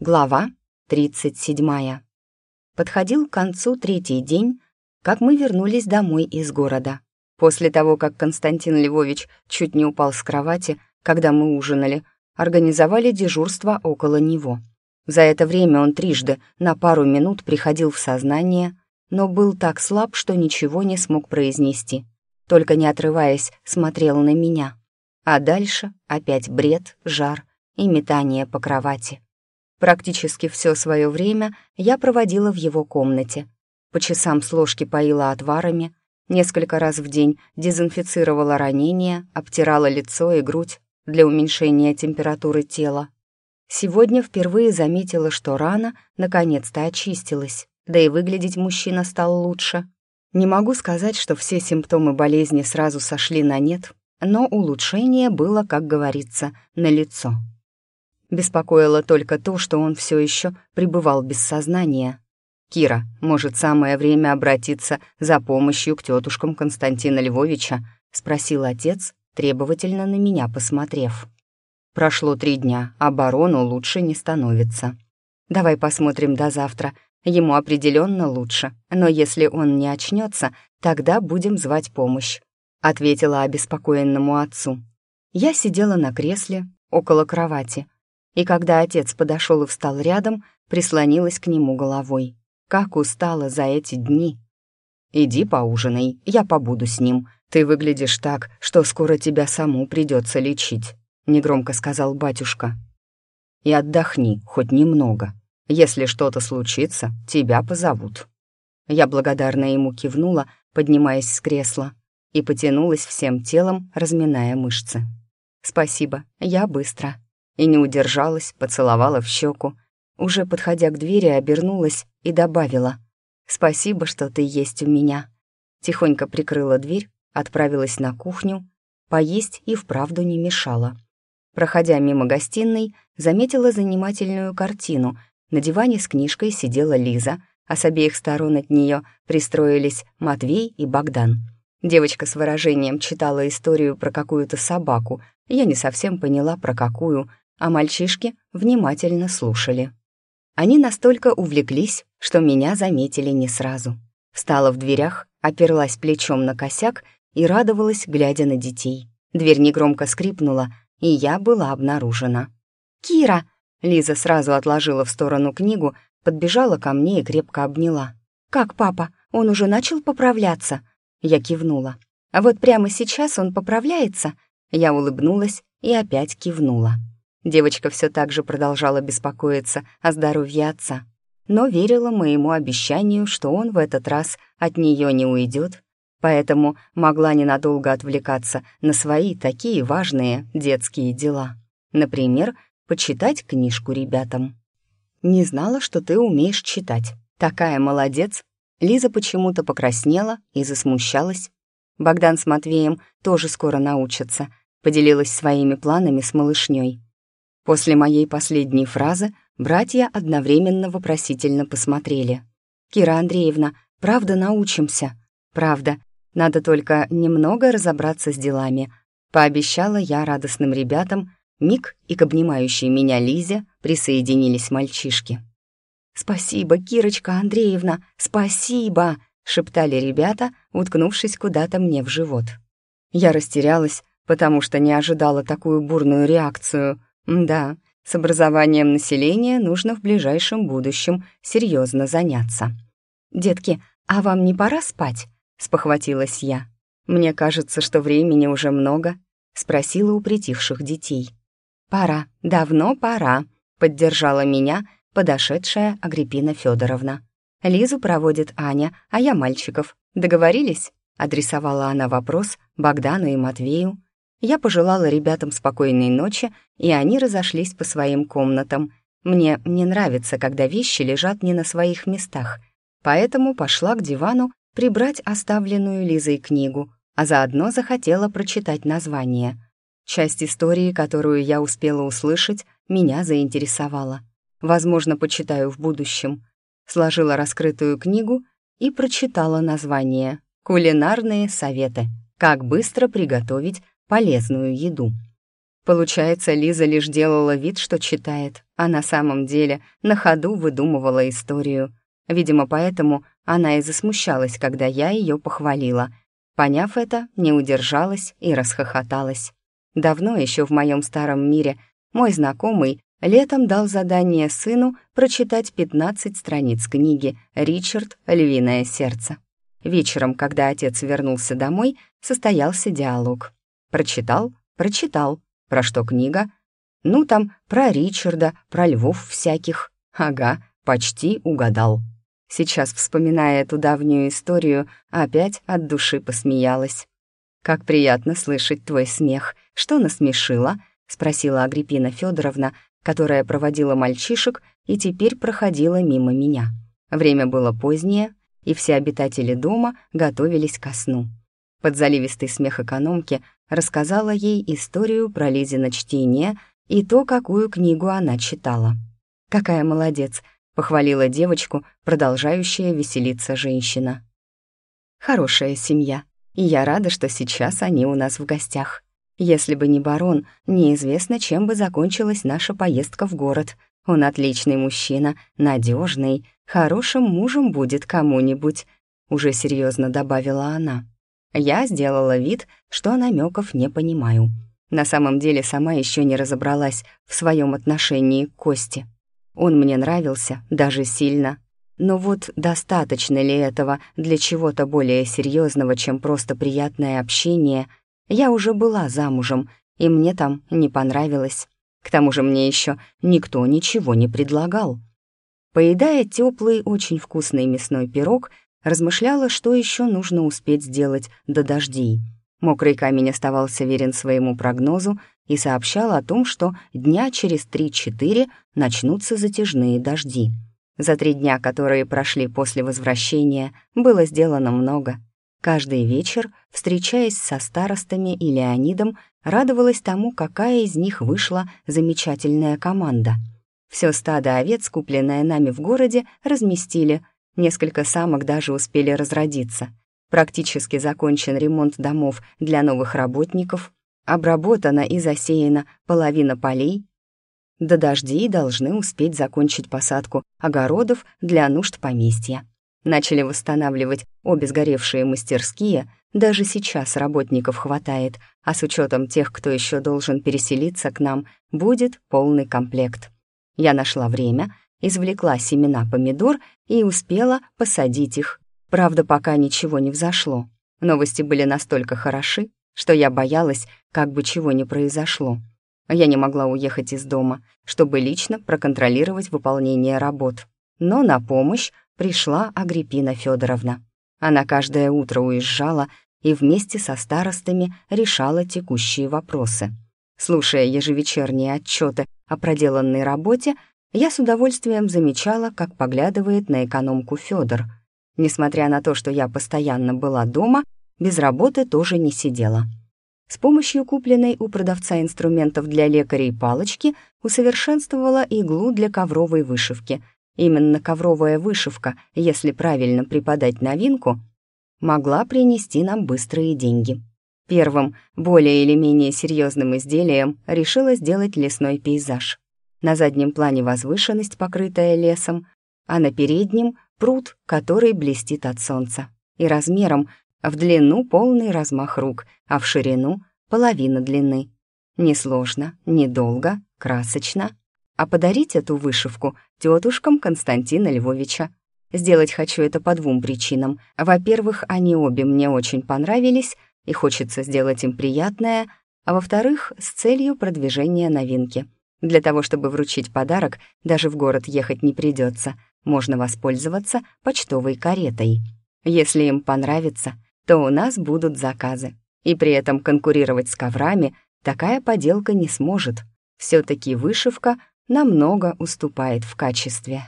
Глава 37. Подходил к концу третий день, как мы вернулись домой из города. После того, как Константин Львович чуть не упал с кровати, когда мы ужинали, организовали дежурство около него. За это время он трижды на пару минут приходил в сознание, но был так слаб, что ничего не смог произнести, только не отрываясь смотрел на меня. А дальше опять бред, жар и метание по кровати. Практически все свое время я проводила в его комнате. По часам с ложки поила отварами, несколько раз в день дезинфицировала ранения, обтирала лицо и грудь для уменьшения температуры тела. Сегодня впервые заметила, что рана наконец-то очистилась, да и выглядеть мужчина стал лучше. Не могу сказать, что все симптомы болезни сразу сошли на нет, но улучшение было, как говорится, налицо. Беспокоило только то, что он все еще пребывал без сознания. «Кира, может, самое время обратиться за помощью к тетушкам Константина Львовича?» — спросил отец, требовательно на меня посмотрев. «Прошло три дня, а лучше не становится. Давай посмотрим до завтра. Ему определенно лучше, но если он не очнется, тогда будем звать помощь», — ответила обеспокоенному отцу. Я сидела на кресле около кровати — и когда отец подошел и встал рядом, прислонилась к нему головой. Как устала за эти дни. «Иди поужинай, я побуду с ним. Ты выглядишь так, что скоро тебя саму придется лечить», — негромко сказал батюшка. «И отдохни, хоть немного. Если что-то случится, тебя позовут». Я благодарно ему кивнула, поднимаясь с кресла, и потянулась всем телом, разминая мышцы. «Спасибо, я быстро» и не удержалась, поцеловала в щеку. Уже подходя к двери, обернулась и добавила «Спасибо, что ты есть у меня». Тихонько прикрыла дверь, отправилась на кухню. Поесть и вправду не мешала. Проходя мимо гостиной, заметила занимательную картину. На диване с книжкой сидела Лиза, а с обеих сторон от нее пристроились Матвей и Богдан. Девочка с выражением читала историю про какую-то собаку. Я не совсем поняла, про какую, а мальчишки внимательно слушали. Они настолько увлеклись, что меня заметили не сразу. Встала в дверях, оперлась плечом на косяк и радовалась, глядя на детей. Дверь негромко скрипнула, и я была обнаружена. «Кира!» — Лиза сразу отложила в сторону книгу, подбежала ко мне и крепко обняла. «Как папа? Он уже начал поправляться?» Я кивнула. «А вот прямо сейчас он поправляется?» Я улыбнулась и опять кивнула. Девочка все так же продолжала беспокоиться о здоровье отца, но верила моему обещанию, что он в этот раз от нее не уйдет, поэтому могла ненадолго отвлекаться на свои такие важные детские дела. Например, почитать книжку ребятам. «Не знала, что ты умеешь читать. Такая молодец!» Лиза почему-то покраснела и засмущалась. Богдан с Матвеем тоже скоро научатся, поделилась своими планами с малышней. После моей последней фразы братья одновременно вопросительно посмотрели. «Кира Андреевна, правда научимся?» «Правда. Надо только немного разобраться с делами», — пообещала я радостным ребятам. Мик и к обнимающей меня Лизе присоединились мальчишки. «Спасибо, Кирочка Андреевна, спасибо!» — шептали ребята, уткнувшись куда-то мне в живот. Я растерялась, потому что не ожидала такую бурную реакцию — да, с образованием населения нужно в ближайшем будущем серьезно заняться. «Детки, а вам не пора спать?» — спохватилась я. «Мне кажется, что времени уже много», — спросила у притихших детей. «Пора, давно пора», — поддержала меня подошедшая Агриппина Федоровна. «Лизу проводит Аня, а я мальчиков. Договорились?» — адресовала она вопрос Богдану и Матвею, я пожелала ребятам спокойной ночи, и они разошлись по своим комнатам. Мне не нравится, когда вещи лежат не на своих местах, поэтому пошла к дивану прибрать оставленную Лизой книгу, а заодно захотела прочитать название. Часть истории, которую я успела услышать, меня заинтересовала. Возможно, почитаю в будущем. Сложила раскрытую книгу и прочитала название «Кулинарные советы. Как быстро приготовить полезную еду. Получается, Лиза лишь делала вид, что читает, а на самом деле на ходу выдумывала историю. Видимо, поэтому она и засмущалась, когда я ее похвалила. Поняв это, не удержалась и расхохоталась. Давно еще в моем старом мире мой знакомый летом дал задание сыну прочитать 15 страниц книги «Ричард. Львиное сердце». Вечером, когда отец вернулся домой, состоялся диалог. Прочитал, прочитал. Про что книга? Ну, там, про Ричарда, про львов всяких. Ага, почти угадал. Сейчас, вспоминая эту давнюю историю, опять от души посмеялась. «Как приятно слышать твой смех. Что насмешило?» — спросила Агриппина Федоровна, которая проводила мальчишек и теперь проходила мимо меня. Время было позднее, и все обитатели дома готовились ко сну. Под заливистый смех экономки рассказала ей историю про Лизино чтение и то, какую книгу она читала. «Какая молодец!» похвалила девочку, продолжающая веселиться женщина. «Хорошая семья, и я рада, что сейчас они у нас в гостях. Если бы не барон, неизвестно, чем бы закончилась наша поездка в город. Он отличный мужчина, надежный, хорошим мужем будет кому-нибудь», уже серьезно добавила она. Я сделала вид, что намеков не понимаю. На самом деле сама еще не разобралась в своем отношении к Косте. Он мне нравился, даже сильно. Но вот достаточно ли этого для чего-то более серьезного, чем просто приятное общение? Я уже была замужем, и мне там не понравилось. К тому же мне еще никто ничего не предлагал. Поедая теплый, очень вкусный мясной пирог, размышляла, что еще нужно успеть сделать до дождей. Мокрый камень оставался верен своему прогнозу и сообщал о том, что дня через 3-4 начнутся затяжные дожди. За три дня, которые прошли после возвращения, было сделано много. Каждый вечер, встречаясь со старостами и Леонидом, радовалась тому, какая из них вышла замечательная команда. Все стадо овец, купленное нами в городе, разместили. Несколько самок даже успели разродиться. Практически закончен ремонт домов для новых работников, обработана и засеяна половина полей. До дождей должны успеть закончить посадку огородов для нужд поместья. Начали восстанавливать обе сгоревшие мастерские, даже сейчас работников хватает, а с учетом тех, кто еще должен переселиться к нам, будет полный комплект. Я нашла время, извлекла семена помидор и успела посадить их. Правда, пока ничего не взошло. Новости были настолько хороши, что я боялась, как бы чего не произошло. Я не могла уехать из дома, чтобы лично проконтролировать выполнение работ. Но на помощь пришла Агриппина Федоровна. Она каждое утро уезжала и вместе со старостами решала текущие вопросы. Слушая ежевечерние отчеты о проделанной работе, я с удовольствием замечала, как поглядывает на экономку Федор. Несмотря на то, что я постоянно была дома, без работы тоже не сидела. С помощью купленной у продавца инструментов для лекарей палочки усовершенствовала иглу для ковровой вышивки. Именно ковровая вышивка, если правильно преподать новинку, могла принести нам быстрые деньги. Первым, более или менее серьезным изделием решила сделать лесной пейзаж. На заднем плане возвышенность, покрытая лесом, а на переднем — пруд, который блестит от солнца. И размером в длину полный размах рук, а в ширину — половина длины. Несложно, недолго, красочно. А подарить эту вышивку тетушкам Константина Львовича. Сделать хочу это по двум причинам. Во-первых, они обе мне очень понравились, и хочется сделать им приятное, а во-вторых, с целью продвижения новинки. Для того, чтобы вручить подарок, даже в город ехать не придется, можно воспользоваться почтовой каретой. Если им понравится — то у нас будут заказы. И при этом конкурировать с коврами такая поделка не сможет. Все-таки вышивка намного уступает в качестве.